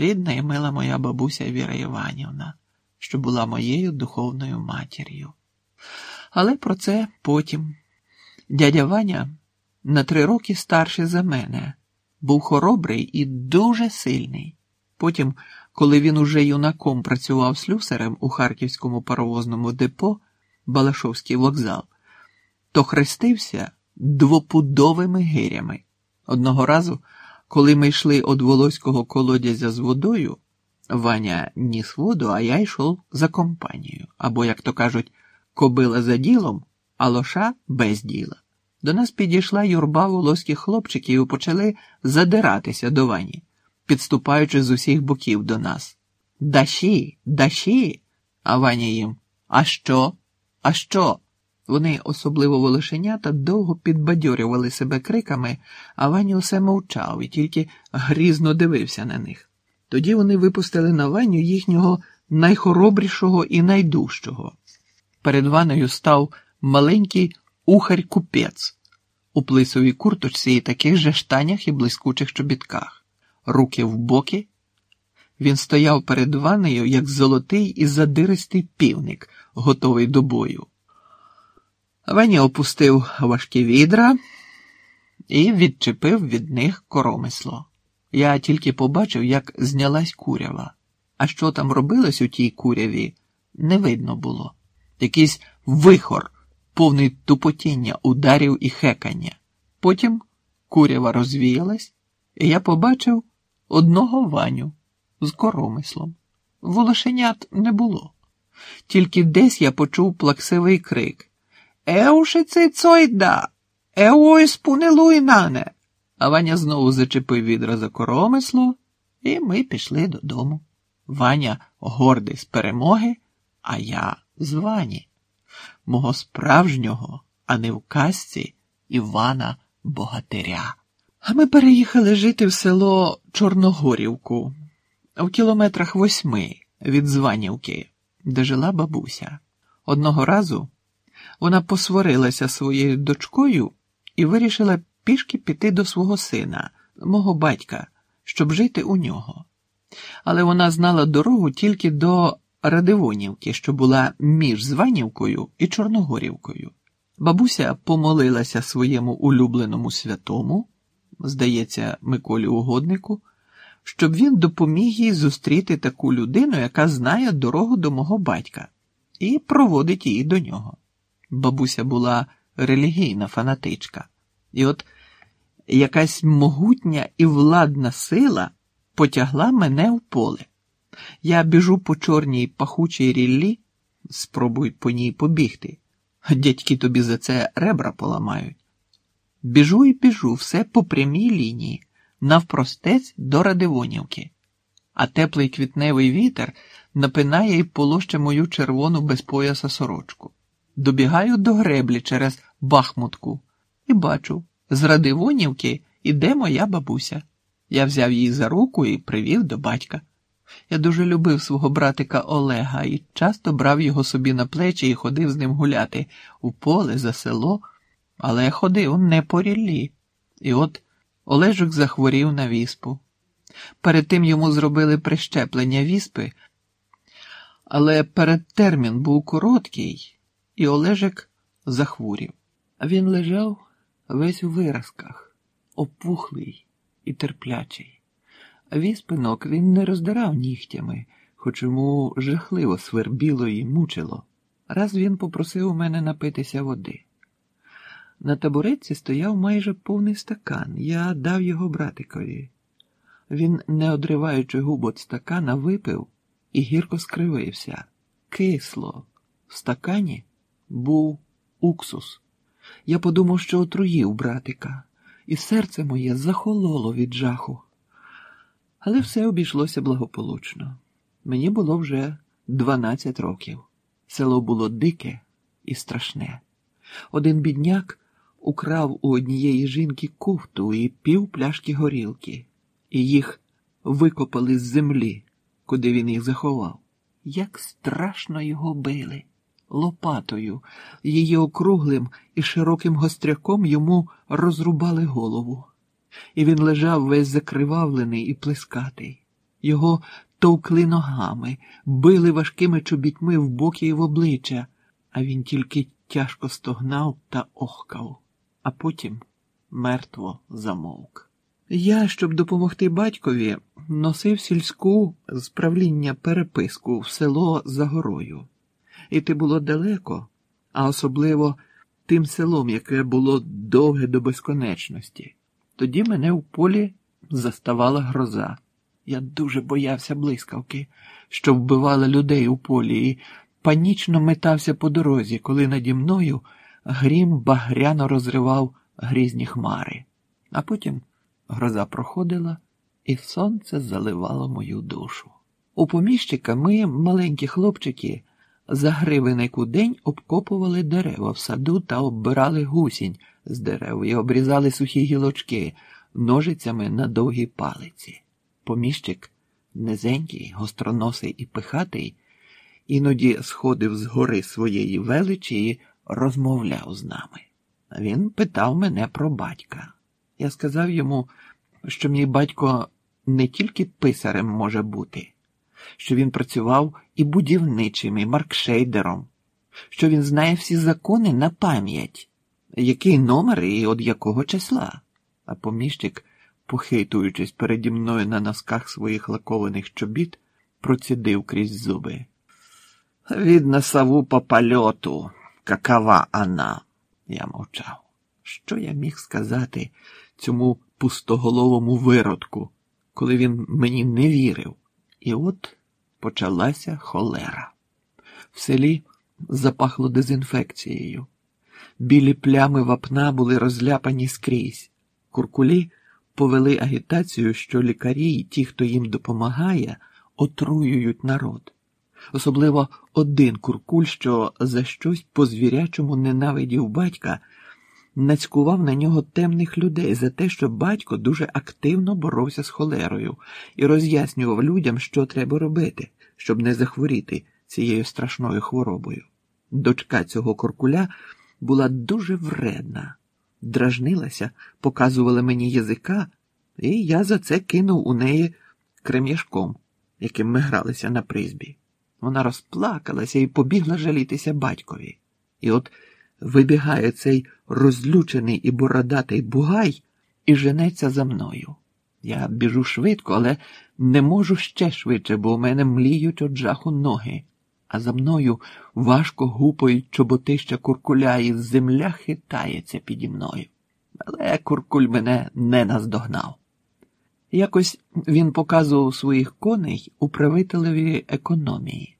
рідна і мила моя бабуся Віра Іванівна, що була моєю духовною матір'ю. Але про це потім. Дядя Ваня на три роки старший за мене, був хоробрий і дуже сильний. Потім, коли він уже юнаком працював слюсарем у харківському паровозному депо Балашовський вокзал, то хрестився двопудовими гирями. Одного разу, коли ми йшли від волоського колодязя з водою, Ваня ніс воду, а я йшов за компанією, або, як то кажуть, кобила за ділом, а лоша без діла. До нас підійшла юрба волоських хлопчиків і почали задиратися до вані, підступаючи з усіх боків до нас. Даші, даші. А Ваня їм. А що? А що? Вони, особливо волошенята, довго підбадьорювали себе криками, а Ваня усе мовчав і тільки грізно дивився на них. Тоді вони випустили на Ваню їхнього найхоробрішого і найдужчого. Перед Ванею став маленький ухарь-купець у плисовій курточці і таких же штанях і блискучих чобітках, руки в боки. Він стояв перед ванею, як золотий і задиристий півник, готовий до бою. Ваня опустив важкі відра і відчепив від них коромисло. Я тільки побачив, як знялась курява, а що там робилось у тій куряві, не видно було. Якийсь вихор повний тупотіння, ударів і хекання. Потім курява розвіялась, і я побачив одного ваню з коромислом. Волошенят не було. Тільки десь я почув плаксивий крик Еушиці цойда! Еой спунилуй нане! А Ваня знову зачепив відра за коромисло, і ми пішли додому. Ваня гордий з перемоги, а я з Вані мого справжнього, а не в казці Івана Богатиря. А ми переїхали жити в село Чорногорівку в кілометрах восьми від Званівки, де жила бабуся. Одного разу вона посварилася своєю дочкою і вирішила пішки піти до свого сина, мого батька, щоб жити у нього. Але вона знала дорогу тільки до Радивонівки, що була між Званівкою і Чорногорівкою. Бабуся помолилася своєму улюбленому святому, здається, Миколі Угоднику, щоб він допоміг їй зустріти таку людину, яка знає дорогу до мого батька, і проводить її до нього. Бабуся була релігійна фанатичка, і от якась могутня і владна сила потягла мене в поле. Я біжу по чорній пахучій ріллі, спробуй по ній побігти. Дядьки тобі за це ребра поламають. Біжу і біжу все по прямій лінії, навпростець до Радивонівки, а теплий квітневий вітер напинає і полоще мою червону без пояса сорочку. Добігаю до греблі через Бахмутку і бачу, з Радивонівки іде моя бабуся. Я взяв її за руку і привів до батька. Я дуже любив свого братика Олега і часто брав його собі на плечі і ходив з ним гуляти у поле за село, але ходив не по ріллі. І от Олежик захворів на віспу. Перед тим йому зробили прищеплення віспи, але передтермін був короткий, і Олежик захворів. Він лежав весь у виразках, опухлий і терплячий. Віспинок він не роздирав нігтями, хоч йому жахливо свербіло і мучило. Раз він попросив у мене напитися води. На табуретці стояв майже повний стакан. Я дав його братикові. Він, не одриваючи губ від стакана, випив і гірко скривився. Кисло. В стакані був уксус. Я подумав, що отруїв братика, і серце моє захололо від жаху. Але все обійшлося благополучно. Мені було вже 12 років. Село було дике і страшне. Один бідняк украв у однієї жінки кофту і пів пляшки горілки, і їх викопали з землі, куди він їх заховав. Як страшно його били. Лопатою, її округлим і широким гостряком йому розрубали голову і він лежав весь закривавлений і плескатий. Його товкли ногами, били важкими чобітьми в боки і в обличчя, а він тільки тяжко стогнав та охкав, а потім мертво замовк. Я, щоб допомогти батькові, носив сільську з переписку в село за горою. Іти було далеко, а особливо тим селом, яке було довге до безконечності. Тоді мене в полі заставала гроза. Я дуже боявся блискавки, що вбивали людей у полі, і панічно метався по дорозі, коли наді мною грім багряно розривав грізні хмари. А потім гроза проходила, і сонце заливало мою душу. У поміщика ми, маленькі хлопчики, за гривенник день обкопували дерева в саду та оббирали гусінь з дерев і обрізали сухі гілочки ножицями на довгій палиці. Поміщик, низенький, гостроносий і пихатий, іноді сходив з гори своєї величі і розмовляв з нами. Він питав мене про батька. Я сказав йому, що мій батько не тільки писарем може бути, що він працював і будівничим, і маркшейдером, що він знає всі закони на пам'ять, який номер і від якого числа. А поміщик, похитуючись переді мною на носках своїх лакованих чобіт, процідив крізь зуби. Видно сову по польоту, какова она. Я мовчав. Що я міг сказати цьому пустоголовому виродку, коли він мені не вірив? І от почалася холера. В селі запахло дезінфекцією. Білі плями вапна були розляпані скрізь. Куркулі повели агітацію, що лікарі і ті, хто їм допомагає, отруюють народ. Особливо один куркуль, що за щось по звірячому ненавидів батька, нацькував на нього темних людей за те, що батько дуже активно боровся з холерою і роз'яснював людям, що треба робити, щоб не захворіти цією страшною хворобою. Дочка цього куркуля була дуже вредна, дражнилася, показувала мені язика, і я за це кинув у неї крем'яшком, яким ми гралися на призбі. Вона розплакалася і побігла жалітися батькові. І от вибігає цей розлючений і бородатий бугай і женеться за мною. Я біжу швидко, але не можу ще швидше, бо у мене мліють од жаху ноги, а за мною важко гупають чоботища куркуля, і земля хитається піді мною. Але куркуль мене не наздогнав. Якось він показував своїх коней управителеві економії.